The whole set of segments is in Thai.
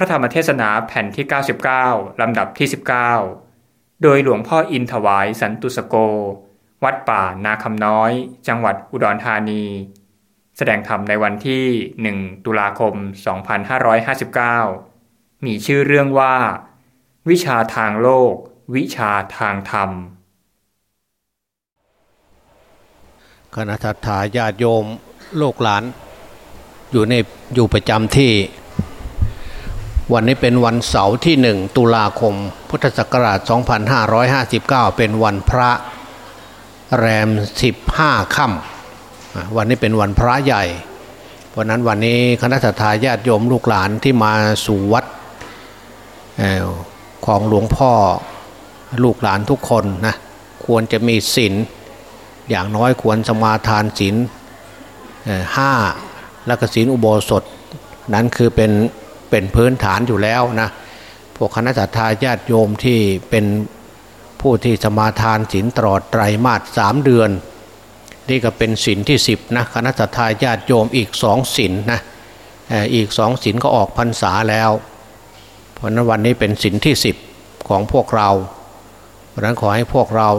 ระธรรมเทศนาแผ่นที่ 99 ลำดับที่ 19 โดยหลวงพ่ออินถวายสันตุสโก วัดป่านาคำน้อย จังหวัดอุดรธานี แสดงธรรมในวันที่ 1 ตุลาคม 2559 มีชื่อเรื่องว่า วิชาทางโลก วิชาทางธรรม คณะทัตาญาติโยม โลกหลาน อยู่ในอยู่ประจำที่ วันนี้เป็นวันเสาร์ที่หนึ่งตุลาคม พุทธศักราช 2559 เป็นวันพระแรม 15ค่ำวันนี้เป็นวันพระใหญ่ เพราะนั้นวันนี้คณะทาญาติโยมลูกหลานที่มาสู่วัดของหลวงพ่อลูกหลานทุกคนนะควรจะมีศีลอย่างน้อยควรสมาทานศีลห้าและก็ศีลอุโบสถ นั้นคือเป็น เป็นพื้นฐานอยู่แล้วนะพวกคณะทาญาติโยมที่เป็นผู้ที่สมาทานศีลตลอดไตรมาสสามเดือน นี่ก็เป็นศีลที่สิบนะคณะทาญาติโยมอีกสองศีลนะอีกสองศีลก็ออกพรรษาแล้ว เพราะนั้นวันนี้เป็นศีลที่สิบของพวกเรา เพราะนั้นขอให้พวกเรา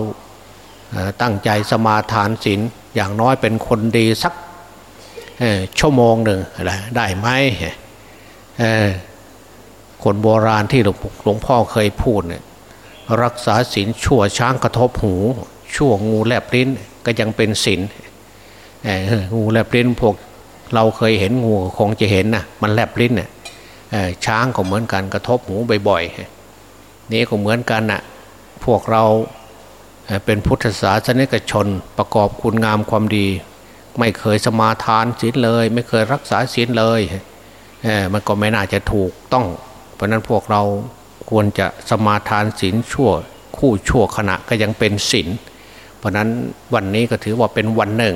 ตั้งใจสมาทานศีลอย่างน้อยเป็นคนดีสักชั่วโมงหนึ่งได้ไหม คนโบราณที่หลวงพ่อเคยพูดเนี่ยรักษาศีลชั่วช้างกระทบหู ชั่วงูแลบลิ้นก็ยังเป็นศีลงูแลบลิ้นพวกเราเคยเห็นงูคงจะเห็นนะมันแลบลิ้นเนี่ยช้างก็เหมือนกันกระทบหูบ่อยๆนี่ก็เหมือนกันนะ่ะพวกเราเป็นพุทธศาสนิกชนประกอบคุณงามความดี ไม่เคยสมาทานศีลเลย ไม่เคยรักษาศีลเลย มันก็ไม่น่าจะถูกต้อง เพราะนั้นพวกเราควรจะสมาทานศีลชั่วคู่ชั่วขณะก็ยังเป็นศีลเพราะนั้นวันนี้ก็ถือว่าเป็นวันหนึ่ง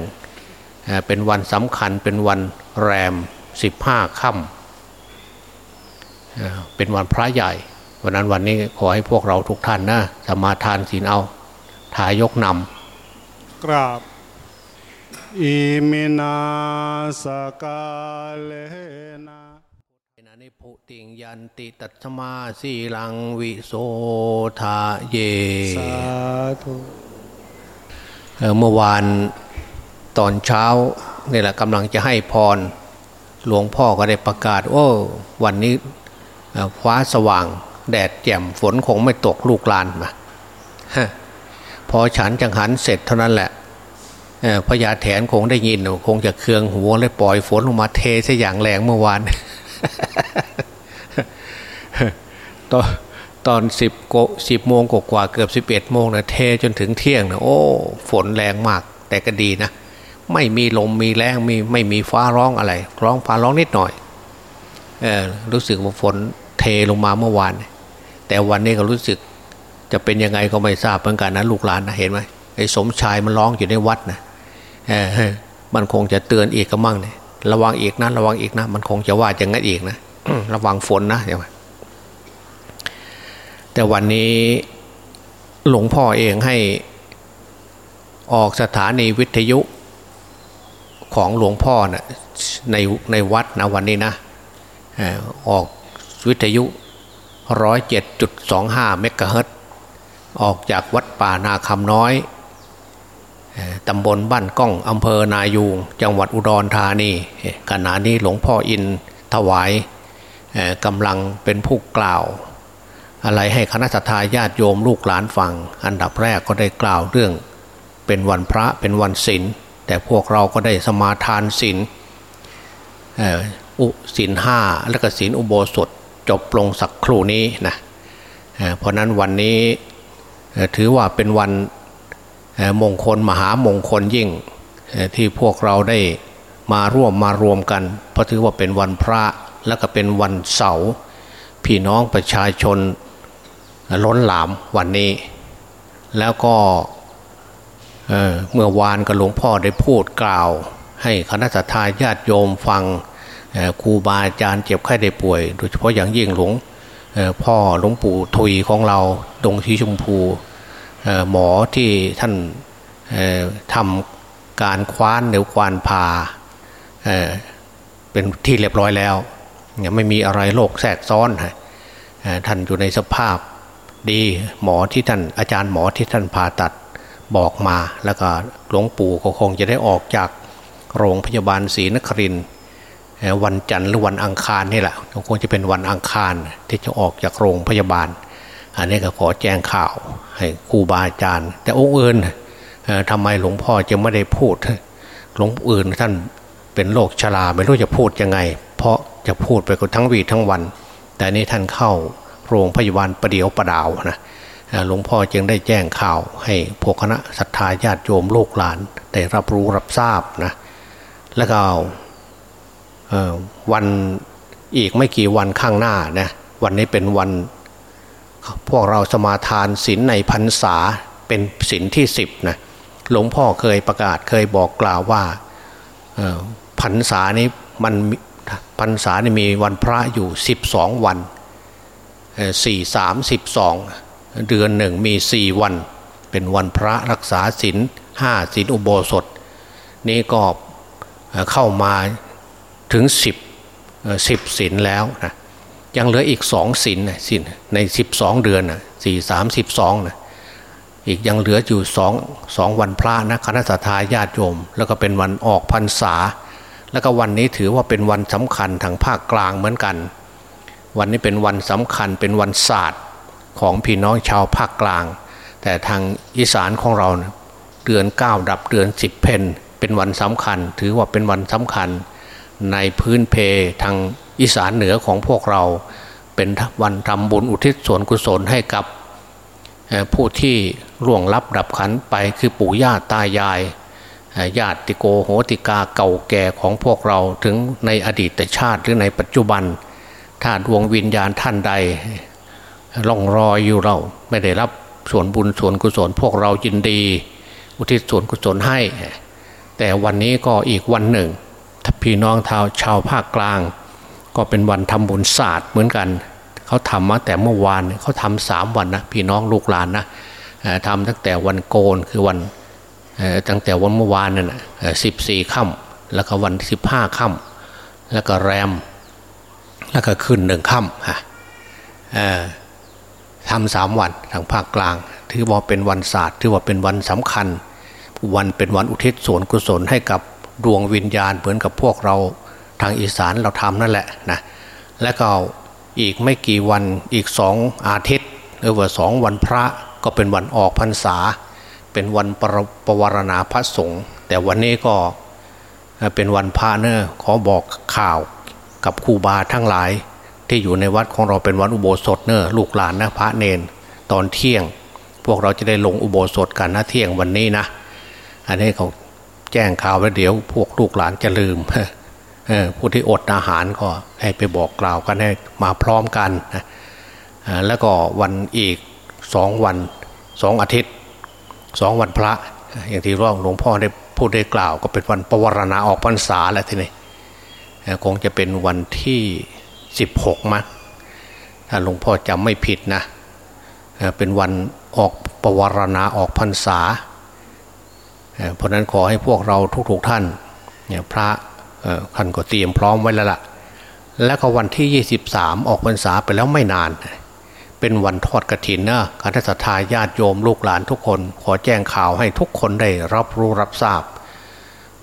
เป็นวันสำคัญเป็นวันแรมสิบห้าค่ำเป็นวันพระใหญ่เพราะนั้นวันนี้ขอให้พวกเราทุกท่านนะสมาทานศีลเอาทายกนำกราบอิมินาสกาเลนา ติงยันติตัตมาสีลังวิโสทาเย สาธุเมื่อวานตอนเช้านี่แหละกำลังจะให้พร หลวงพ่อก็ได้ประกาศ โอ้ วันนี้ฟ้าสว่าง แดดแจ่มฝนคงไม่ตกลูกลานมาพอฉันจังหันเสร็จเท่านั้นแหละพญาแถนคงได้ยิน คงจะเคืองหัวเลยปล่อยฝนลงมาเทซะอย่างแรงเมื่อวาน ตอนตอนสิบโกสิบโมงกว่าเกือบสิบเอ็ดโมงนะเทจนถึงเที่ยงนะโอ้ฝนแรงมาก แต่ก็ดีนะ ไม่มีลมมีแรงมีไม่มีฟ้าร้องอะไร ร้องฟ้าร้องนิดหน่อยเออรู้สึกว่าฝนเทลงมาเมื่อวาน แต่วันนี้ก็รู้สึก จะเป็นยังไงก็ไม่ทราบเหมือนกันนะลูกหลานนะเห็นไหมไอ้สมชายมันร้องอยู่ในวัดนะเออมันคงจะเตือนอีกก็มั่งเนี่ยระวังอีกนะระวังอีกนะ มันคงจะว่าอย่างนั้นอีกนะระวังฝนนะอย่างไร แต่วันนี้หลวงพ่อเองให้ออกสถานีวิทยุของหลวงพ่อนะ่ะในในวัดนะวันนี้นะออกวิทยุร้อยเจ็ดจุดสองห้าเมกะเฮิรตออกจากวัดป่านาคำน้อยตำบลบ้านก้องอำเภอนายูง จังหวัดอุดรธานีขณะนี้หลวงพ่ออินถวายกำลังเป็นผู้กล่าว อะไรให้คณะทาญาติโยมลูกหลานฟัง อันดับแรกก็ได้กล่าวเรื่อง เป็นวันพระเป็นวันศีลแต่พวกเราก็ได้สมาทานศีลอุศีลห้าและก็ศีลอุโบสถจบลงสักครู่นี้นะเพราะนั้นวันนี้ถือว่าเป็นวันมงคลมหามงคลยิ่งที่พวกเราได้มาร่วมมารวมกัน เพราะถือว่าเป็นวันพระแล้วก็เป็นวันเสาร์พี่น้องประชาชน ล้นหลามวันนี้ แล้วก็เเมื่อวานกับหลวงพ่อได้พูดกล่าว ให้คณะทาญาติโยมฟังครูบาอาจารย์เจ็บไข้ได้ป่วย โดยเฉพาะอย่างยิ่งหลวงพ่อหลวงปู่ทุยของเราตรงที่ชมพูหมอที่ท่านทำการคว้านเหนวควานพาเป็นที่เรียบร้อยแล้ว ไม่มีอะไรโรคแทรกซ้อนท่านอยู่ในสภาพ ดีหมอที่ท่านอาจารย์หมอที่ท่านผ่าตัดบอกมาแล้วก็หลวงปู่ก็คงจะได้ออกจากโรงพยาบาลศรีนครินวันจันทร์หรือวันอังคารนี่แหละคงจะเป็นวันอังคารที่จะออกจากโรงพยาบาล อันนี้ก็ขอแจ้งข่าวให้ครูบาอาจารย์ แต่องค์อื่นทำไมหลวงพ่อจะไม่ได้พูด หลวงอื่นท่านเป็นโรคชราไม่รู้จะพูดยังไง เพราะจะพูดไปทั้งวีทั้งวัน แต่นี้ท่านเข้า โรงพยาบาลประเดียวประดาวนะหลวงพ่อจึงได้แจ้งข่าวให้พวกคณะศรัทธาญาติโยมลูกหลานได้รับรู้รับทราบนะแล้วก็วันอีกไม่กี่วันข้างหน้านะวันนี้เป็นวัน พวกเราสมาทานศีลในพรรษาเป็นศีลที่สิบนะหลวงพ่อเคยประกาศเคยบอกกล่าวว่าพรรษานี้มันพรรษานี่มีวันพระอยู่สิบสองวัน สี่สามสิบสองเดือนหนึ่งมีสี่วัน เป็นวันพระรักษาศีลห้าศีลอุโบสถ นี่ก็เข้ามาถึงสิบสิบศีลแล้วนะยังเหลืออีกสองศีลนะศีลในสิบสองเดือนสี่สามสิบสองนะอีกยังเหลืออยู่สองสองวันพระนะคณะสัตยาญาติโยม แล้วก็เป็นวันออกพรรษา แล้วก็วันนี้ถือว่าเป็นวันสำคัญทางภาคกลางเหมือนกัน วันนี้เป็นวันสำคัญเป็นวันศาสตร์ของพี่น้องชาวภาคกลาง แต่ทางอีสานของเราเดือนเก้าดับเดือนสิบเพนเป็นวันสำคัญ ถือว่าเป็นวันสำคัญ ในพื้นเพทางอีสานเหนือของพวกเรา เป็นวันทำบุญอุทิศส่วนกุศลให้กับผู้ที่ล่วงลับดับขันไปคือปู่ย่าตายายญาติโกโหติกาเก่าแก่ของพวกเราถึงในอดีตชาติหรือในปัจจุบัน ถ้าดวงวิญญาณท่านใดล่องรอยอยู่เราไม่ได้รับส่วนบุญส่วนกุศลพวกเรายินดี อุทิศส่วนกุศลให้ แต่วันนี้ก็อีกวันหนึ่งพี่น้องชาวชาวภาคกลาง ก็เป็นวันทำบุญศาสตร์เหมือนกันเขาทำมาแต่เมื่อวานเขาทำสามวันนะพี่น้องลูกหลานนะทำตั้งแต่วันโกนคือวันตั้งแต่วันเมื่อวานนั่นสิบสี่ค่ำแล้วก็วันสิบห้าค่ำแล้วก็แรม แล้วก็ขึ้นหนึ่งค่ำฮะทำสามวันทางภาคกลาง ถือว่าเป็นวันศาสตร์ถือว่าเป็นวันสำคัญ วันเป็นวันอุทิศส่วนกุศลให้กับดวงวิญญาณเหมือนกับพวกเราทางอีสานเราทำนั่นแหละนะและก็อีกไม่กี่วันอีกสองอาทิตย์หรือว่าสองวันพระก็เป็นวันออกพรรษา เป็นวันปรปวารณาพระสงฆ์แต่วันนี้ก็เป็นวันพระเนอะขอบอกข่าว กับครูบาทั้งหลาย ที่อยู่ในวัดของเราเป็นวันอุโบสถเนอะลูกหลานนะพระเนนตอนเที่ยง พวกเราจะได้ลงอุโบสถกันนะเที่ยงวันนี้นะ อันนี้เขาแจ้งข่าวไว้เดี๋ยว พวกลูกหลานจะลืมผู้ที่อดอาหารก็ให้ไปบอกกล่าวกันให้มาพร้อมกันแล้วก็วันอีกสองวันสองอาทิตย์สองวันพระ อย่างที่ร่องหลวงพ่อได้พูดได้กล่าว ก็เป็นวันปวารณาออกพรรษาแล้วทีนี้ คงจะเป็นวันที่สิบหกมั้งถ้าหลวงพ่อจำไม่ผิดนะ เป็นวันออกปวารณาออกพรรษา เพราะนั้นขอให้พวกเราทุกๆท่านเนี่ยพระท่านก็เตรียมพร้อมไว้แล้วล่ะ แล้วก็วันที่ 23 ออกพรรษาไปแล้วไม่นาน เป็นวันทอดกระถินนะคณะสัตยาญาติโยมลูกหลานทุกคน ขอแจ้งข่าวให้ทุกคนได้รับรู้รับทราบ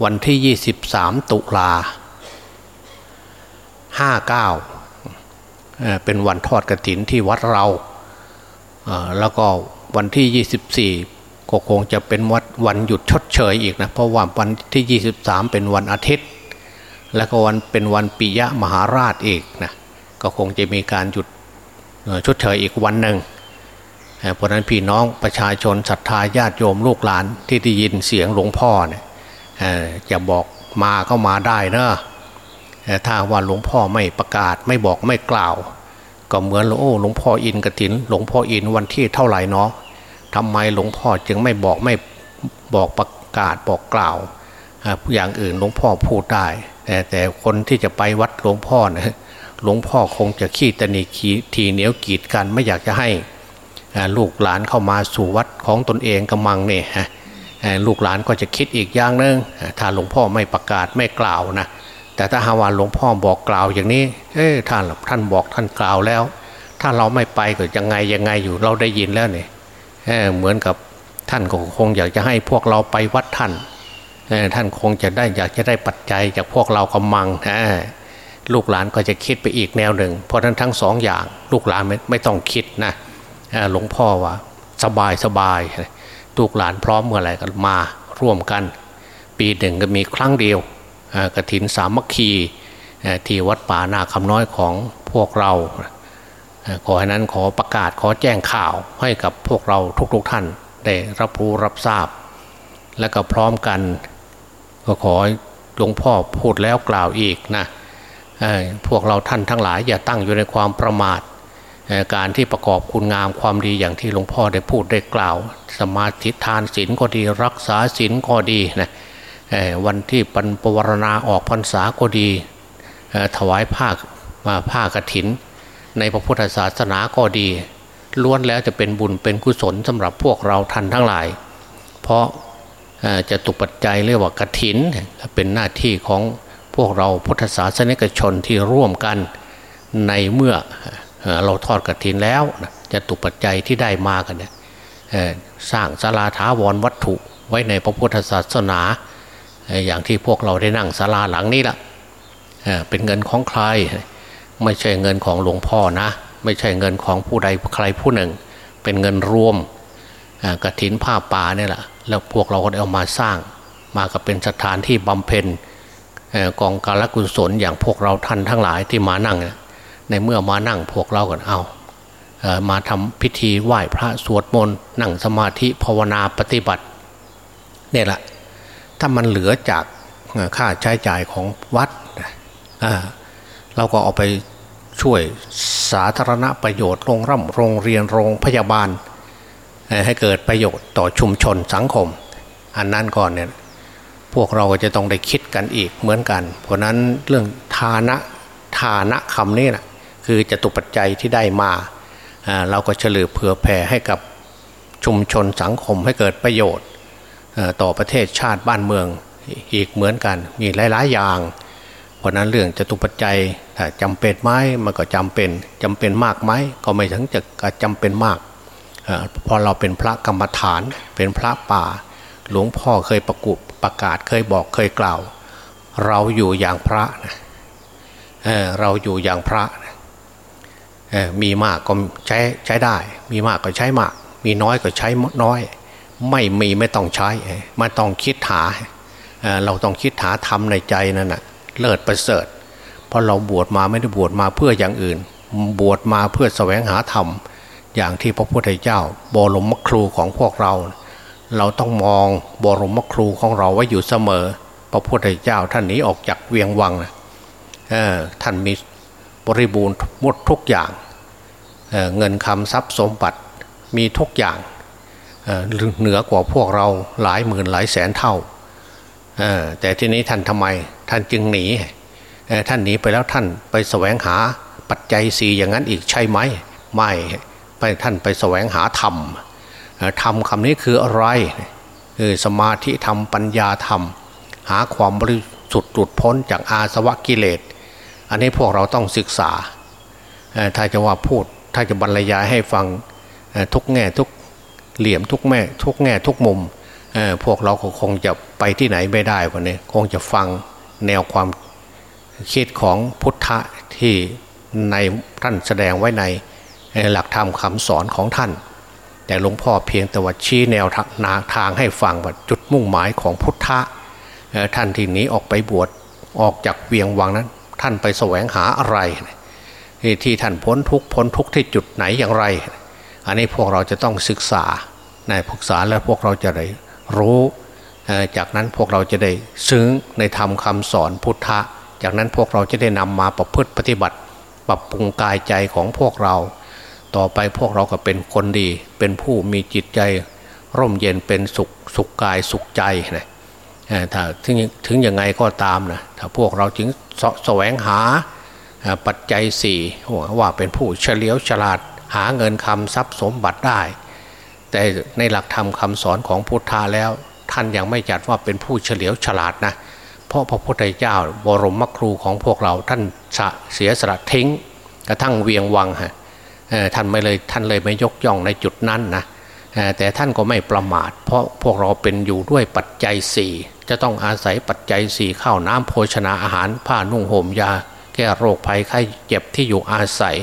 วันที่ 23 ตุลา 59เป็นวันทอดกระถินที่วัดเราแล้วก็วันที่ 24 ก็คงจะเป็นวัดวันหยุดชดเชยอีกนะ เพราะว่าวันที่ 23 เป็นวันอาทิตย์ แล้วก็วันเป็นวันปิยะมหาราชอีกนะก็คงจะมีการหยุดชดเชยอีกวันหนึ่งเพราะนั้นพี่น้องประชาชนศรัทธาญาติโยมลูกหลานที่ได้ยินเสียงหลวงพ่อเนี่ยจะบอกมาก็มาได้นะ ถ้าว่าหลวงพ่อไม่ประกาศไม่บอกไม่กล่าว ก็เหมือนโอ้หลวงพ่ออินกระถิน หลวงพ่ออินวันที่เท่าไหร่เนาะทำไมหลวงพ่อจึงไม่บอกไม่บอกประกาศบอกกล่าวอย่างอื่นหลวงพ่อพูดได้แต่แต่คนที่จะไปวัดหลวงพ่อนะหลวงพ่อคงจะขี้ตนีทีเหนียวกีดกันไม่อยากจะให้ลูกหลานเข้ามาสู่วัดของตนเองกำมังเนี่ยลูกหลานก็จะคิดอีกอย่างหนึ่งถ้าหลวงพ่อไม่ประกาศไม่กล่าวนะ แต่ถ้าหาว่าหลวงพ่อบอกกล่าวอย่างนี้ เอ้ท่านท่านบอกท่านกล่าวแล้ว ถ้าเราไม่ไปก็ยังไงยังไงอยู่เราได้ยินแล้วเนี่ยเเหมือนกับท่านก็คงอยากจะให้พวกเราไปวัดท่านท่านคงจะได้อยากจะได้ปัจจัยจากพวกเรากำมังลูกหลานก็จะคิดไปอีกแนวหนึ่ง เพราะนั้นทั้งสองอย่างลูกหลานไม่ไม่ต้องคิดนะหลวงพ่อว่าสบายสบายลูกหลานพร้อมเมื่อไหร่ก็มาร่วมกัน ปีหนึ่งก็มีครั้งเดียว กระถินสามัคคีที่วัดป่านาคำน้อยของพวกเรา ขอให้นั้นขอประกาศขอแจ้งข่าวให้กับพวกเราทุกๆทท่านได้รับรู้รับทราบ และก็พร้อมกัน ก็ขอหลวงพ่อพูดแล้วกล่าวอีกนะพวกเราท่านทั้งหลายอย่าตั้งอยู่ในความประมาทการที่ประกอบคุณงามความดีอย่างที่หลวงพ่อได้พูดได้กล่าว สมาธิทานศีลก็ดีรักษาศีลก็ดีนะ วันที่ปันปวารณาออกพรรษาก็ดีถวายผ้ามาผ้ากรถิน ในพระพุทธศาสนาก็ดี ล้วนแล้วจะเป็นบุญเป็นกุศลสำหรับพวกเราท่านทั้งหลาย เพราะจะตุปัจจัยเรียกว่ากรถิน เป็นหน้าที่ของพวกเราพุทธศาสนิกชนที่ร่วมกันในเมื่อเราทอดกรถินแล้วจะตุปัจจัยที่ได้มากันเนี่ยสร้างศาลาถาวรวัตถุไว้ในพระพุทธศาสนา อย่างที่พวกเราได้นั่งศาลาหลังนี้ละเป็นเงินของใคร ไม่ใช่เงินของหลวงพ่อนะ ไม่ใช่เงินของผู้ใดใครผู้หนึ่ง เป็นเงินรวมกระถินผ้าป่าเนี่ยแหละแล้วพวกเราก็เอามาสร้าง มาก็เป็นสถานที่บำเพ็ญกองการกุศลอย่างพวกเราท่านทั้งหลายที่มานั่ง ในเมื่อมานั่งพวกเรากันเอามาทำพิธีไหว้พระสวดมนต์นั่งสมาธิภาวนาปฏิบัติเนี่ยแหละ ถ้ามันเหลือจากค่าใช้จ่ายของวัดเราก็เอาไปช่วยสาธารณประโยชน์โรงร่ำโรงเรียนโรงพยาบาล ให้เกิดประโยชน์ต่อชุมชนสังคม อันนั้นก่อนเนี่ยพวกเราก็จะต้องได้คิดกันอีกเหมือนกัน เพราะนั้นเรื่องทานะทานะคำนี้นะคือจะตุปัจจัยที่ได้มา เราก็เฉลือเผื่อแผ่ให้กับชุมชนสังคมให้เกิดประโยชน์ ต่อประเทศชาติบ้านเมืองอีกเหมือนกัน มีหลายๆอย่าง เพราะนั้นเรื่องจะตุปัจจัยถ้าจำเป็นไหมมันก็จำเป็นจำเป็นมากไหมก็ไม่ถึงจะจำเป็นมากพอเราเป็นพระกรรมฐานเป็นพระป่า หลวงพ่อเคยประกุประกาศเคยบอกเคยกล่าว เราอยู่อย่างพระนะเเราอยู่อย่างพระนะมีมากก็ใช้ใช้ได้ มีมากก็ใช้มาก มีน้อยก็ใช้น้อย ไม่มีไม่ต้องใช้ไม่ต้องคิดหา เราต้องคิดหาทำในใจนั่นนะเลิศประเสริฐ เพราะเราบวชมาไม่ได้บวชมาเพื่ออย่างอื่น บวชมาเพื่อแสวงหาธรรม อย่างที่พระพุทธเจ้าบรมครูของพวกเรา เราต้องมองบรมครูของเราไว้อยู่เสมอ พระพุทธเจ้าท่านนี้ออกจากเวียงวังนะท่านมีบริบูรณ์หมดทุกอย่างเเงินคำทรัพย์สมบัติมีทุกอย่าง เหนือกว่าพวกเราหลายหมื่นหลายแสนเท่าแต่ทีนี้ท่านทำไมท่านจึงหนีท่านหนีไปแล้วท่านไปแสวงหาปัจจัยสีอย่างนั้นอีกใช่ไหมไม่ไปท่านไปแสวงหาธรรมธรรมคำนี้คืออะไรคือสมาธิธรรมปัญญาธรรม หาความบริสุทธิ์หลุดพ้นจากอาสวะกิเลส อันนี้พวกเราต้องศึกษาถ้าจะว่าพูดถ้าจะบรรยายให้ฟังทุกแง่ทุก เหลี่ยมทุกแม่ทุกแง่ทุกมุมพวกเราคงจะไปที่ไหนไม่ได้วันนี้คงจะฟังแนวความคิดของพุทธะที่ในท่านแสดงไว้ในหลักธรรมคำสอนของท่าน แต่หลวงพ่อเพียงแต่ว่าชี้แนวนาทางให้ฟังว่าจุดมุ่งหมายของพุทธะท่านที่นี้ออกไปบวชออกจากเวียงวังนั้น ท่านไปแสวงหาอะไร ที่ท่านพ้นทุกพ้นทุกที่จุดไหนอย่างไร อันนี้พวกเราจะต้องศึกษาในศึกษาแล้วพวกเราจะได้รู้ จากนั้นพวกเราจะได้ซึ้งในธรรมคาสอนพุทธะ จากนั้นพวกเราจะได้นำมาประพฤติปฏิบัติ ปรับปรุงกายใจของพวกเรา ต่อไปพวกเราก็เป็นคนดี เป็นผู้มีจิตใจ ร่มเย็นเป็นสุขสุขกายสุขใจนะถ้าถึงถึงยังไงก็ตามนะถ้าพวกเราจึงสแสวงหาปัจจัยสี่ว่าเป็นผู้เฉลียวฉลาด หาเงินคำทรัพย์สมบัติได้ แต่ในหลักธรรมคาสอนของพุทธาแล้ว ท่านยังไม่จัดว่าเป็นผู้เฉลียวฉลาดนะเพเพราะพระพุทธเจ้าบรมครูของพวกเราท่านเสียสละทิ้ง กระทั่งเวียงวังฮะท่านไม่เลยท่านเลยไม่ยกย่องในจุดนั้นนะแต่ท่านก็ไม่ประมาท เพราะพวกเราเป็นอยู่ด้วยปัจจัยสี่จะต้องอาศัยปัจจัยสี่ข้าวน้ำโภชนาอาหาร ผ้านุ่งห่มยา แก้โรคภัยไข้เจ็บที่อยู่อาศัย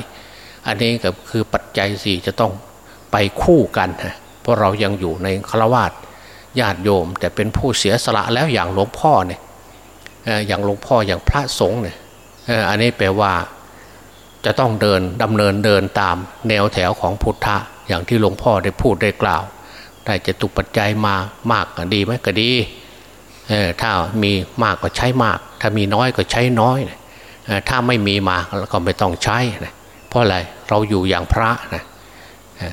อันนี้ก็คือปัจจัยสี่จะต้องไปคู่กันฮะเพราะเรายังอยู่ในฆราวาสญาติโยม แต่เป็นผู้เสียสละแล้วอย่างหลวงพ่อเนี่ยอย่างหลวงพ่ออย่างพระสงฆ์เนี่ยอันนี้แปลว่าจะต้องเดินดำเนินเดินตามแนวแถวของพุทธะอย่างที่หลวงพ่อได้พูดได้กล่าว ได้จะตุปัจจัยมามากก็ดีไหมก็ดีถ้ามีมากก็ใช้มาก ถ้ามีน้อยก็ใช้น้อย ถ้าไม่มีมาก็ไม่ต้องใช้ เพราะอะไรเราอยู่อย่างพระนะ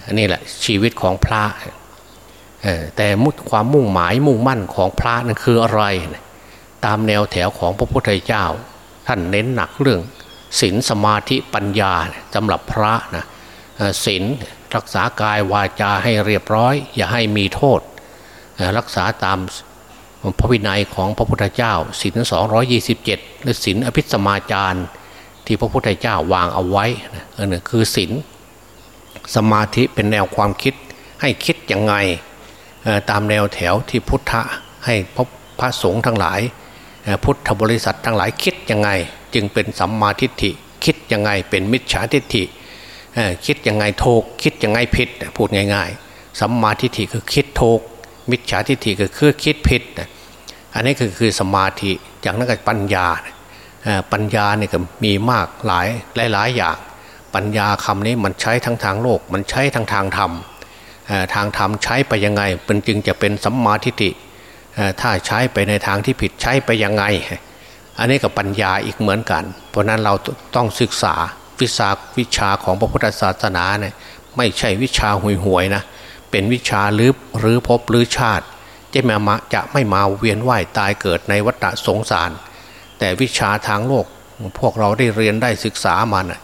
อันนี้แหละชีวิตของพระแต่มุดความมุ่งหมายมุ่งมั่นของพระนั่นคืออะไร ตามแนวแถวของพระพุทธเจ้า ท่านเน้นหนักเรื่องศีลสมาธิปัญญาสำหรับพระนะศีลรักษากายวาจาให้เรียบร้อย อย่าให้มีโทษ รักษาตามพระวินัยของพระพุทธเจ้าศีลสองยี่สิบเจ็ดหรือศีลอภิสมาจาร ที่พระพุทธเจ้าวางเอาไว้นั่นคือศีลสมาธิเป็นแนวความคิดให้คิดยังไงตามแนวแถวที่พุทธะให้พระพระสงฆ์ทั้งหลาย พุทธบริษัททั้งหลายคิดยังไง จึงเป็นสัมมาทิฏฐิ คิดยังไงเป็นมิจฉาทิฏฐิคิดยังไงถูกคิดยังไงผิดพูดง่ายๆสัมมาทิฏฐิคือคิดถูกมิจฉาทิฏฐิก็คือคิดผิดอันนี้คือคือสมาธิจากนั้นก็ปัญญา ปัญญาเนี่ยก็มีมากหลายหลายๆอย่าง ปัญญาคำนี้มันใช้ทั้งทางโลก มันใช้ทั้งทางธรรมทางธรรมใช้ไปยังไงเป็นจึงจะเป็นสัมมาทิฏฐิถ้าใช้ไปในทางที่ผิดใช้ไปยังไง อันนี้กับปัญญาอีกเหมือนกัน เพราะนั้นเราต้องศึกษาวิชาวิชาของพระพุทธศาสนาเนี่ยไม่ใช่วิชาห่วยหวยนะเป็นวิชาลืบหรือพบหรือชาติจะมาจะไม่มาเวียนว่ายตายเกิดในวัฏสงสาร แต่วิชาทางโลก พวกเราได้เรียนได้ศึกษามานะ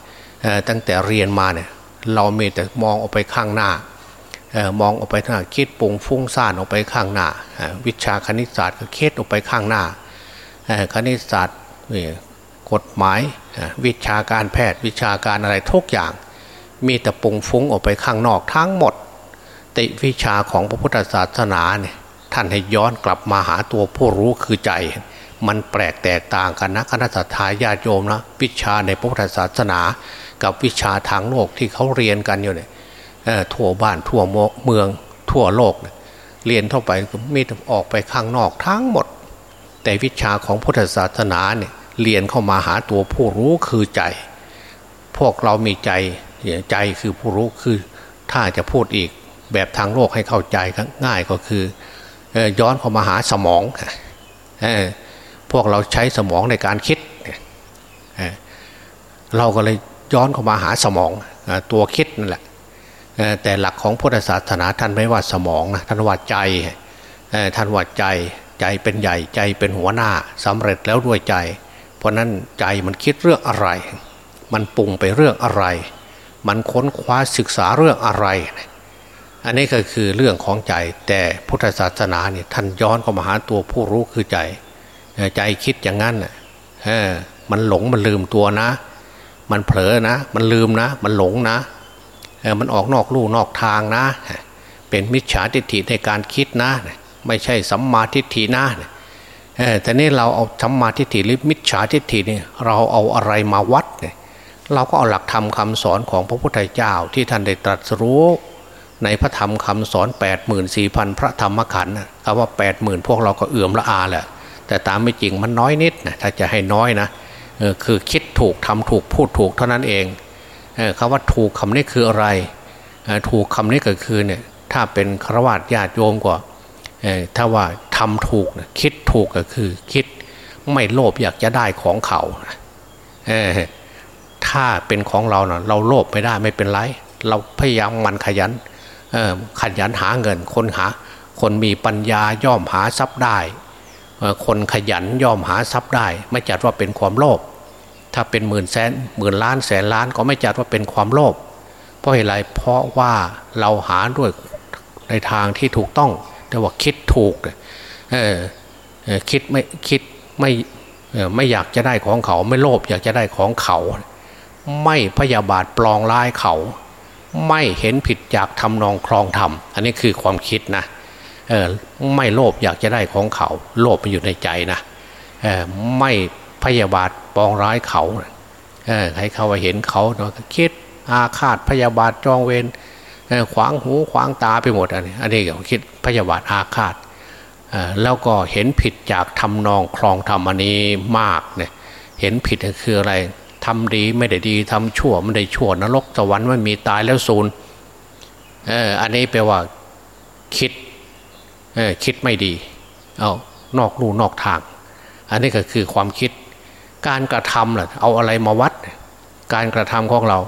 ตั้งแต่เรียนมาเนี่ยเราเมแต่มองออกไปข้างหน้ามองออกไปข้างคิดปุงฟุ้งซ่านออกไปข้างหน้า วิชาคณิตศาสตร์ก็คิดออกไปข้างหน้าคณิตศาสตร์กฎหมายวิชาการแพทย์ วิชาการอะไรทุกอย่าง มีแต่ปุงฟุ้งออกไปข้างนอกทั้งหมด ติวิชาของพระพุทธศาสนาเนี่ยท่านให้ย้อนกลับมาหาตัวผู้รู้คือใจ มันแปลกแตกต่างกันนะคณะสัตยาญาโยมนะวิชาในพระพุทธศาสนา กับวิชาทางโลกที่เขาเรียนกันอยู่เนี่ยทั่วบ้านทั่วเมืองทั่วโลกเรียนเข้าไปมีออกไปข้างนอกทั้งหมด แต่วิชาของพุทธศาสนาเนี่ยเรียนเข้ามาหาตัวผู้รู้คือใจ พวกเรามีใจใจคือผู้รู้คือ ถ้าจะพูดอีกแบบทางโลกให้เข้าใจง่ายก็คือย้อนเข้ามาหาสมอง พวกเราใช้สมองในการคิด เราก็เลยย้อนเข้ามาหาสมองตัวคิดนั่นแหละแต่หลักของพุทธศาสนาท่านไม่ว่าสมองนะท่านว่าใจท่านว่าใจใจเป็นใหญ่ใจเป็นหัวหน้าสำเร็จแล้วด้วยใจ เพราะนั้นใจมันคิดเรื่องอะไร มันปรุงไปเรื่องอะไร มันค้นคว้าศึกษาเรื่องอะไร อันนี้ก็คือเรื่องของใจแต่พุทธศาสนาเนี่ยท่านย้อนเข้ามาหาตัวผู้รู้คือใจ ใจคิดอย่างนั้นมันหลงมันลืมตัวนะ มันเผลอนะ มันลืมนะ มันหลงนะมันออกนอกลู่นอกทางนะ เป็นมิจฉาทิฏฐิในการคิดนะ ไม่ใช่สัมมาทิฏฐินะแต่นี่เราเอาสัมมาทิฏฐิหรือมิจฉาทิฏฐินี่เราเอาอะไรมาวัดเนี่ยเราก็เอาหลักธรรมคาสอนของพระพุทธเจ้าที่ท่านได้ตรัสรู้ในพระธรรมคำสอน 8 4 0 0 0 พระธรรมขันธ์คำว่า 8 0,000 พวกเราก็เอื่อมละอาแหละ แต่ตามไม่จริงมันน้อยนิดนะถ้าจะให้น้อยนะคือคิดถูกทำถูกพูดถูกเท่านั้นเองคำว่าถูกคำนี้คืออะไร ถูกคำนี้ก็คือเนี่ยถ้าเป็นฆรวาสญาติโยมกว่าถ้าว่าทำถูกคิดถูกก็คือ คิดไม่โลภอยากจะได้ของเขาถ้าเป็นของเราเนะเราโลภไม่ได้ไม่เป็นไร เราพยายามมันขยันขยันหาเงินคนหา คนมีปัญญาย่อมหาทรัพย์ได้ คนขยันย่อมหาทรัพย์ได้ ไม่จัดว่าเป็นความโลภถ้าเป็นหมื่นแสนหมื่นล้านแสนล้านก็ไม่จัดว่าเป็นความโลภเพราะเหตุไรเพราะว่าเราหาด้วยในทางที่ถูกต้องแต่ว่าคิดถูกเออคิดไม่คิดไม่ไม่อยากจะได้ของเขา ไม่โลภอยากจะได้ของเขา ไม่พยาบาทปลองร้ายเขา ไม่เห็นผิดจากทำนองครองธรรมอันนี้คือความคิดนะ ออไม่โลภอยากจะได้ของเขา โลภมันอยู่ในใจนะเออไม่พยาบาทปองร้ายเขาเออให้เขาเห็นเขาเนาะคิดอาฆาตพยาบาทจองเวรขวางหูขวางตาไปหมดอันนี้อันนี้เขาคิดพยาบาทอาฆาตแล้วก็เห็นผิดจากทำนองครองธรรมอันนี้มากเนี่ยเห็นผิดคืออะไรทำดีไม่ได้ดีทำชั่วไม่ได้ชั่วนรกสวรรค์ไม่มีตายแล้วศูนย์เอออันนี้แปลว่าคิด คิดไม่ดีเอานอกลู่นอกทาง อันนี้ก็คือความคิดการกระทำล่ะเอาอะไรมาวัด การกระทำของเรา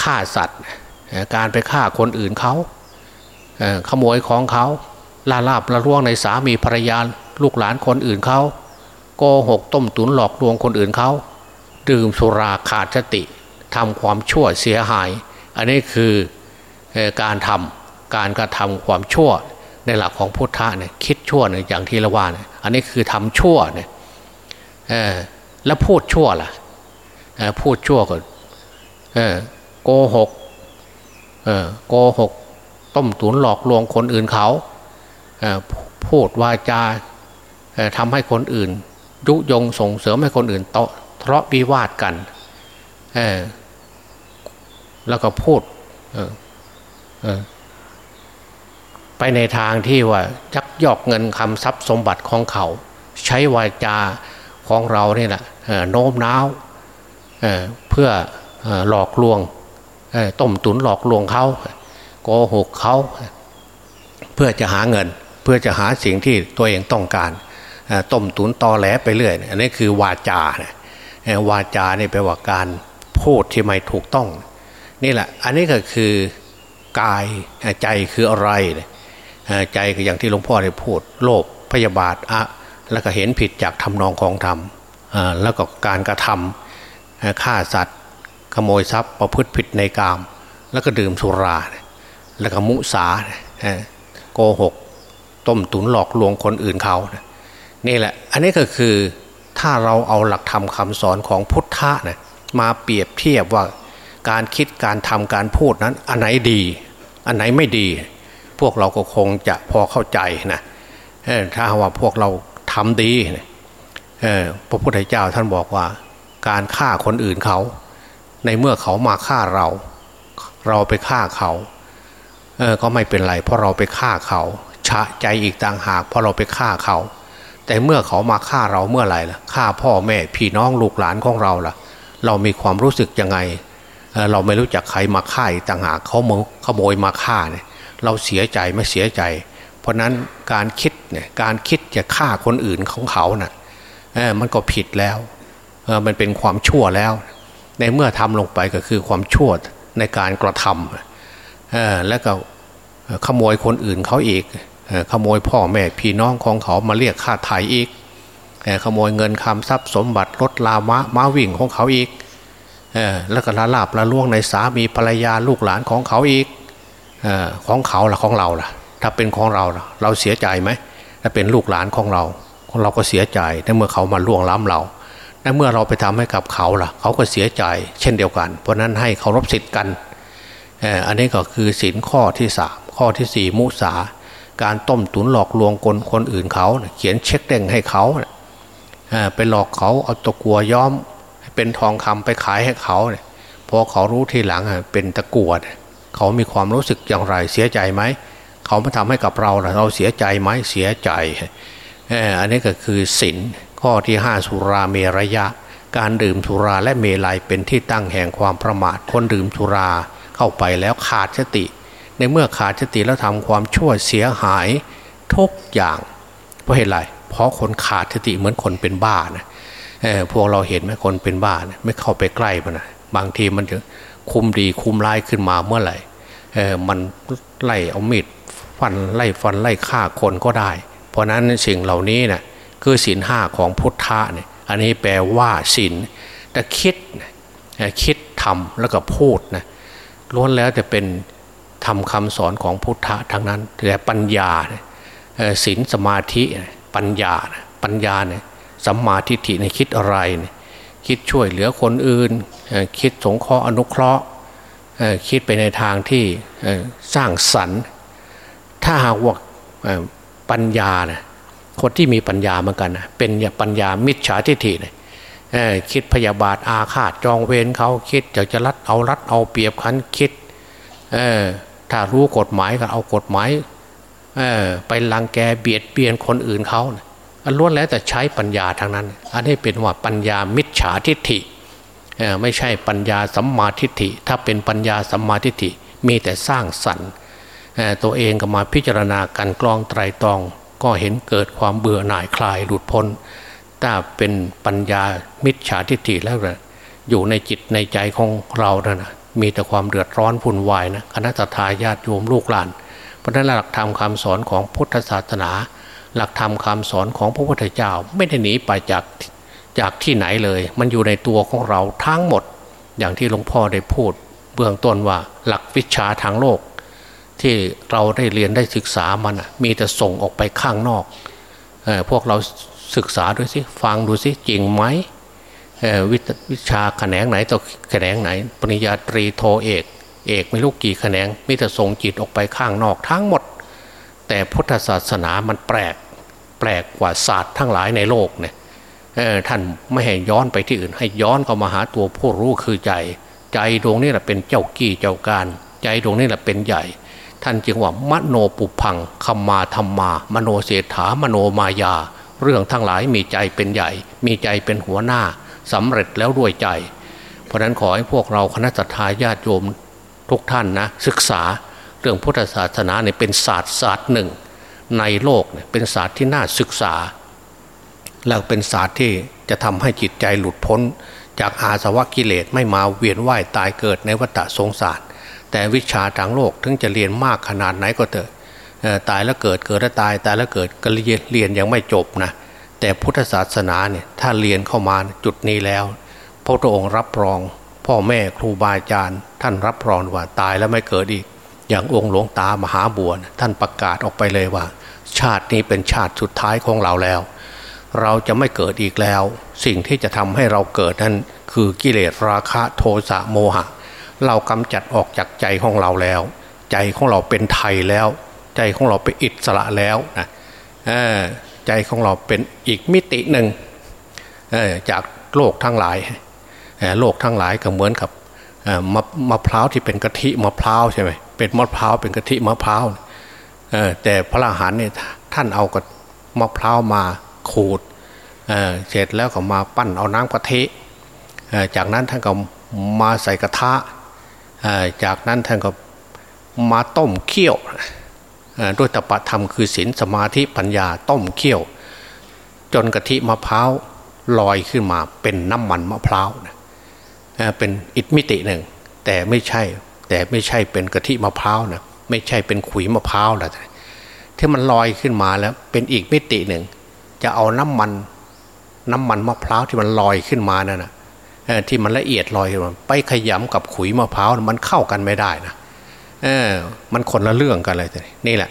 ฆ่าสัตว์การไปฆ่าคนอื่นเขาขโมยของเขาล่าลาบละล่วงในสามีภรรยาลูกหลานคนอื่นเขาโกหกต้มตุนหลอกลวงคนอื่นเขาดื่มสุราขาดสติทำความชั่วเสียหาย อันนี้คือการทำการกระทำความชั่ว ในหลักของพุทธะเนี่ยคิดชั่วเนี่ยอย่างที่ละว่าเนี่ยอันนี้คือทำชั่วเนี่ยแล้วพูดชั่วล่ะพูดชั่วก็โกหกโกหก ต้มตุ๋นหลอกลวงคนอื่นเขาพูดวาจาทำให้คนอื่น ยุยงส่งเสริมให้คนอื่นเตาะทะเลาะวิวาทกันแล้วก็พูด ไปในทางที่ว่ายักยอกเงินคำทรัพย์สมบัติของเขา ใช้วาจาของเราเนี่ยแหละโน้มน้าวเเพื่อหลอกลวงต้มตุนหลอกลวงเขาโกหกเขาเพื่อจะหาเงิน เพื่อจะหาสิ่งที่ตัวเองต้องการต้มตุนตอแหลไปเรื่อยอันนี้คือวาจาวาจาเนี่แปลว่าการพูดที่ไม่ถูกต้อง นี่แหละ อันนี้ก็คือกายใจคืออะไร ใจก็อย่างที่หลวงพ่อได้พูด โลภพยาบาทอะแล้วก็เห็นผิดจากทำนองของธรรมแล้วก็การกระทำฆ่าสัตว์ ขโมยทรัพย์ประพฤติผิดในกาม แล้วก็ดื่มสุรา แล้วก็มุสาโกหก ต้มตุนหลอกลวงคนอื่นเขา นี่แหละ อันนี้ก็คือถ้าเราเอาหลักธรรมคาสอนของพุทธะนะมาเปรียบเทียบว่าการคิดการทำการพูดนั้น อันไหนดี อันไหนไม่ดี พวกเราก็คงจะพอเข้าใจนะถ้าว่าพวกเราทำดีพระพุทธเจ้าท่านบอกว่า การฆ่าคนอื่นเขา ในเมื่อเขามาฆ่าเรา เราไปฆ่าเขาเออก็ไม่เป็นไร เพราะเราไปฆ่าเขาชะใจอีกต่างหากเพราะเราไปฆ่าเขา แต่เมื่อเขามาฆ่าเราเมื่อไหร่ล่ะฆ่าพ่อแม่พี่น้องลูกหลานของเราล่ะ เรามีความรู้สึกยังไงเเราไม่รู้จักใครมาฆ่าอีกต่างหากเขาโมขโมยมาฆ่าเนี่ย เราเสียใจไม่เสียใจ เพราะนั้นการคิดเนี่ยการคิดจะฆ่าคนอื่นของเขานะ่ะมันก็ผิดแล้วมันเป็นความชั่วแล้ว ในเมื่อทำลงไปก็คือความชั่วในการกระทำแล้วก็ขโมยคนอื่นเขาอีกขโมยพ่อแม่พี่น้องของเขามาเรียกค่าไถ่อีกขโมยเงินคำทรัพย์สมบัติรถลามะม้าวิ่งของเขาอีกแล้วก็ละลาบละล่วงในสามีภรรยาลูกหลานของเขาอีก ของเขาล่ะของเราล่ะ ถ้าเป็นของเราล่ะ เราเสียใจไหมถ้าเป็นลูกหลานของเราของเราก็เสียใจในเมื่อเขามาล่วงล้ำเราในเมื่อเราไปทำให้กับเขาล่ะ เขาก็เสียใจ เช่นเดียวกัน เพราะนั้นให้เคารพสิทธิ์กันอันนี้ก็คือสินข้อที่สามข้อที่สี่มุสา การต้มตุนหลอกลวงคนคนอื่นเขาเขียนเช็คเด้งให้เขาไปหลอกเขาเอาตะกัวย้อม เป็นทองคำไปขายให้เขาพอเขารู้ทีหลังเป็นตะกัวเขามีความรู้สึกอย่างไรเสียใจไหมเขามาทำให้กับเราเราเสียใจไหมเสียใจอันนี้ก็คือสินข้อที่ห้าสุราเมรยะ การดื่มสุราและเมลัยเป็นที่ตั้งแห่งความประมาทคนดื่มสุราเข้าไปแล้วขาดสติ ในเมื่อขาดสติแล้วทำความชั่วเสียหายทุกอย่างเพราะเหตุไรเพราะคนขาดสติเหมือนคนเป็นบ้านะพวกเราเห็นไหมคนเป็นบ้านะไม่เข้าไปใกล้มันนะบางทีมันจะ คุมดีคุมร้ายขึ้นมาเมื่อไหร่มันไล่เอามีดฟันไล่ฟันไล่ฆ่าคนก็ได้ เพราะนั้นสิ่งเหล่านี้นะคือศีลห้าของพุทธะเนี่ยอันนี้แปลว่าศีลแต่คิดคิดทำแล้วก็พูดนะล้วนแล้วจะเป็นทำคำสอนของพุทธะทั้งนั้นแต่ปัญญาศีลสมาธิปัญญาปัญญาเนี่ยสัมมาทิฏฐิในคิดอะไร คิดช่วยเหลือคนอื่น คิดสงเคราะห์อนุเคราะห์คิดไปในทางที่สร้างสรรค์ ถ้าหากว่าปัญญานะคนที่มีปัญญาเหมือนกันนะเป็นปัญญามิจฉาทิฏฐินะคิดพยาบาทอาฆาตจองเวรเขาคิดอยากจะรัดเอารัดเอาเปรียบขันคิดถ้ารู้กฎหมายก็เอากฎหมายไปลังแกเบียดเบียนคนอื่นเขาอันล้วนแล้วแต่ใช้ปัญญาทางนั้น อันนี้เป็นว่าปัญญามิจฉาทิฏฐิ ไม่ใช่ปัญญาสัมมาทิฏฐิ ถ้าเป็นปัญญาสัมมาทิฏฐิมีแต่สร้างสรรค์ตัวเองก็มาพิจารณาการกรองไตรตรองก็เห็นเกิดความเบื่อหน่ายคลายหลุดพ้น ถ้าเป็นปัญญามิจฉาทิฏฐิแล้วนะอยู่ในจิตในใจของเรานะมีแต่ความเดือดร้อนพุ่นวายนะคณะทาญาติโยมลูกหลาน เพราะนั้นหลักธรรมคาสอนของพุทธศาสนา หลักธรรมคาสอนของพระพุทธเจ้าไม่ได้หนีไปจาก จากที่ไหนเลย มันอยู่ในตัวของเราทั้งหมด อย่างที่หลวงพ่อได้พูด เบื้องต้นว่าหลักวิชาทางโลก ที่เราได้เรียนได้ศึกษามันมีแต่ส่งออกไปข้างนอกพวกเราศึกษาดูสิฟังดูสิจริงไหมวิชาแขนงไหนต่อแขนงไหน ปริญญาตรีโทเอก เอกไม่รู้กี่แขนงมิแต่ส่งจิตออกไปข้างนอกทั้งหมด แต่พุทธศาสนามันแปลกแปลกกว่าศาสตร์ทั้งหลายในโลกเนี่ย ท่านไม่ให้ย้อนไปที่อื่น ให้ย้อนเข้ามาหาตัวผู้รู้คือใจ ใจดวงนี้แหละเป็นเจ้ากี้เจ้าการ ใจดวงนี้แหละเป็นใหญ่ ท่านจึงว่ามโนปุพังคมาธรรมา มโนเศรษฐามโนมายา เรื่องทั้งหลายมีใจเป็นใหญ่ มีใจเป็นหัวหน้าสำเร็จแล้วด้วยใจ เพราะนั้นขอให้พวกเราคณะทาญาติโยมทุกท่านนะศึกษาเรื่องพุทธศาสนาเนี่ยเป็นศาสตร์ศาสตร์หนึ่ง ในโลกเนี่ยเป็นศาสตร์ที่น่าศึกษา และเป็นศาสตร์ที่จะทำให้จิตใจหลุดพ้น จากอาสวะกิเลสไม่มาเวียนว่ายตายเกิดในวัฏสงสาร แต่วิชาทางโลกถึงจะเรียนมากขนาดไหนก็เถอะตายแล้วเกิดเกิดแล้วตายตายแล้วเกิดก็เรียนเรียนยังไม่จบนะแต่พุทธศาสนาเนี่ยถ้าเรียนเข้ามาจุดนี้แล้วพระองค์รับรอง พ่อแม่ครูบาอาจารย์ ท่านรับรองว่าตายแล้วไม่เกิดอีก อย่างองค์หลวงตามหาบัวท่านประกาศออกไปเลยว่า ชาตินี้เป็นชาติสุดท้ายของเราแล้ว เราจะไม่เกิดอีกแล้ว สิ่งที่จะทำให้เราเกิดนั้นคือกิเลสราคะโทสะโมหะ เรากำจัดออกจากใจของเราแล้ว ใจของเราเป็นไทยแล้ว ใจของเราเป็นอิสระแล้วนะใจของเราเป็นอีกมิติหนึ่งจากโลกทั้งหลายโลกทั้งหลายก็เหมือนกับมะมะพร้าวที่เป็นกะทิมะพร้าวใช่ไหมเป็นมะพร้าวเป็นกะทิมะพร้าวแต่พระอรหันต์เนี่ยท่านเอากระมะพร้าวมา ขูดเสร็จแล้วก็มาปั้นเอาน้ำกะทิจากนั้นท่านก็มาใส่กระทะจากนั้นท่านก็มาต้มเคี่ยวด้วยตปะธรรมคือศีลสมาธิปัญญาต้มเคี่ยว จนกะทิมะพร้าวลอยขึ้นมาเป็นน้ำมันมะพร้าวเป็นอิทมิติหนึ่ง แต่ไม่ใช่แต่ไม่ใช่เป็นกะทิมะพร้าวนะไม่ใช่เป็นขุยมะพร้าวนะที่มันลอยขึ้นมาแล้วเป็นอีกมิติหนึ่ง จะเอาน้ำมัน น้ำมันมะพร้าวที่มันลอยขึ้นมานั่นนะที่มันละเอียดลอยขึ้นมาไปขยำกับขุยมะพร้าวมันเข้ากันไม่ได้นะเออมันคนละเรื่องกันเลยนี่แหละ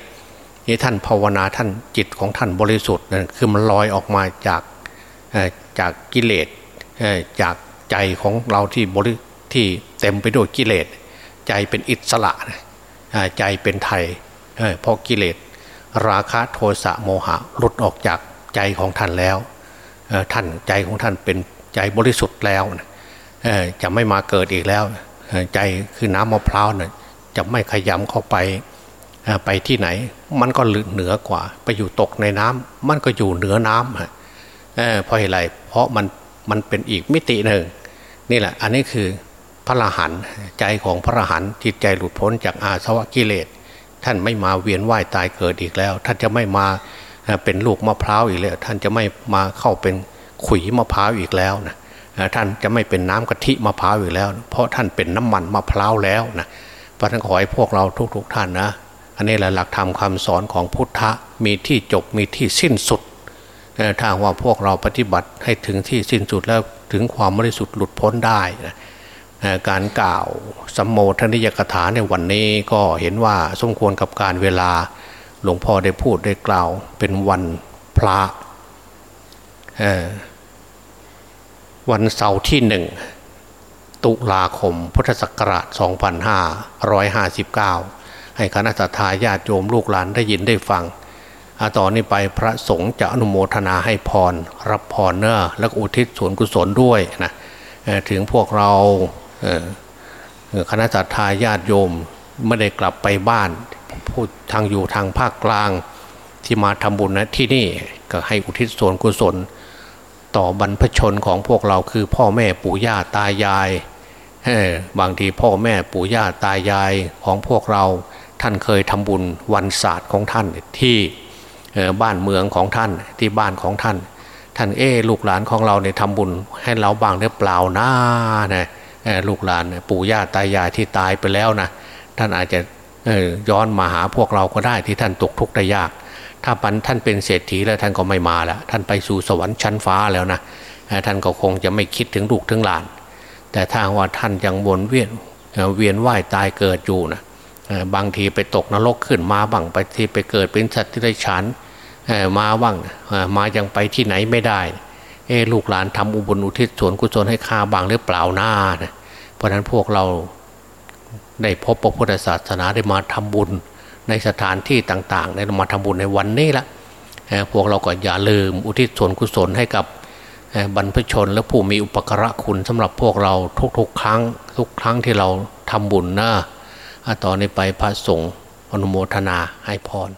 นี่ท่านภาวนาท่านจิตของท่านบริสุทธิ์นั่นคือมันลอยออกมาจากจากกิเลสจากใจของเราที่บริที่เต็มไปด้วยกิเลสใจเป็นอิสระใจเป็นไทยเพราะกิเลสราคะโทสะโมหะหลุดออกจาก ใจของท่านแล้วท่านใจของท่านเป็นใจบริสุทธิ์แล้วจะไม่มาเกิดอีกแล้ว ใจคือน้ำมะพร้าวเนี่ยจะไม่ขยำเข้าไปไปที่ไหน มันก็เหนือกว่า ไปอยู่ตกในน้ำมันก็อยู่เหนือน้ำฮะเพราะอะไรเพราะมันมันเป็นอีกมิติหนึ่งนี่แหละ อันนี้คือพระรหันใจของพระรหันจิตใจหลุดพ้นจากอาสวะกิเลส ท่านไม่มาเวียนว่ายตายเกิดอีกแล้ว ท่านจะไม่มา เป็นลูกมะพร้าวอีกแล้วท่านจะไม่มาเข้าเป็นขุยมะพร้าวอีกแล้วนะท่านจะไม่เป็นน้ำกะทิมะพร้าวอีกแล้ว เพราะท่านเป็นน้ำมันมะพร้าวแล้วนะพระท่านขอให้พวกเราทุกๆทท่านนะอันนี้แหละหลักธรรมคาสอนของพุทธะมีที่จบมีที่สิ้นสุดถ้าว่าพวกเราปฏิบัติให้ถึงที่สิ้นสุดแล้วถึงความบริสุทธิ์หลุดพ้นได้นะการกล่าวสัมโมทนิยกถาในวันนี้ก็เห็นว่าสมควรกับการเวลา หลวงพ่อได้พูดได้กล่าว เป็นวันพระวันเสาร์ที่หนึ่งตุลาคมพุทธศักราช 2559 ให้คณะทาญาติโยมลูกหลานได้ยินได้ฟังอาต่อนนี้ไปพระสงฆ์จะอนุโมทนาให้พร รับพรเนอแล้วอุทิศส่วนกุศลด้วยนะถึงพวกเราคณะทาญาติโยมไม่ได้กลับไปบ้าน พูดทางอยู่ทางภาคกลางที่มาทำบุญนะที่นี่ก็ให้อุทิศส่วนกุศล ต่อบรรพชนของพวกเราคือพ่อแม่ปู่ย่าตายายบางทีพ่อแม่ปู่ย่าตายายของพวกเราท่านเคยทำบุญวันศาสตร์ของท่านที่บ้านเมืองของท่านที่บ้านของท่าน ท่านเอ้ลูกหลานของเราเนี่ยทำบุญให้เราบางหรือเปล่านะนะลูกหลานปู่ย่าตายายที่ตายไปแล้วนะท่านอาจจะ ย้อนมาหาพวกเราก็ได้ที่ท่านตกทุกข์ได้ยาก ถ้าปันท่านเป็นเศรษฐีแล้วท่านก็ไม่มาแล้วท่านไปสู่สวรรค์ชั้นฟ้าแล้วนะท่านก็คงจะไม่คิดถึงลูกถึงหลาน แต่ถ้าว่าท่านยังวนเวียนเวียนว่ายตายเกิดอยู่นะบางทีไปตกนรกขึ้นมาบังไปที่ไปเกิดเป็นสัตว์ที่ได้ฉันมาว่างมายังไปที่ไหนไม่ได้เอลูกหลานทำอุบลอุทิศส่วนกุศลให้ข้าบางหรือเปล่าหน้านะเพราะฉะนั้นพวกเรา ได้พบพระพุทธศาสนาได้มาทำบุญ ในสถานที่ต่างๆได้มาทำบุญในวันนี้ละพวกเราก็อย่าลืมอุทิศส่วนกุศลให้กับบรรพชนและผู้มีอุปการะคุณสำหรับพวกเราทุกๆ ครั้ง ทุกครั้งที่เราทำบุญนะต่อนนี้ไปพระสงฆ์อนุโมทนาให้พร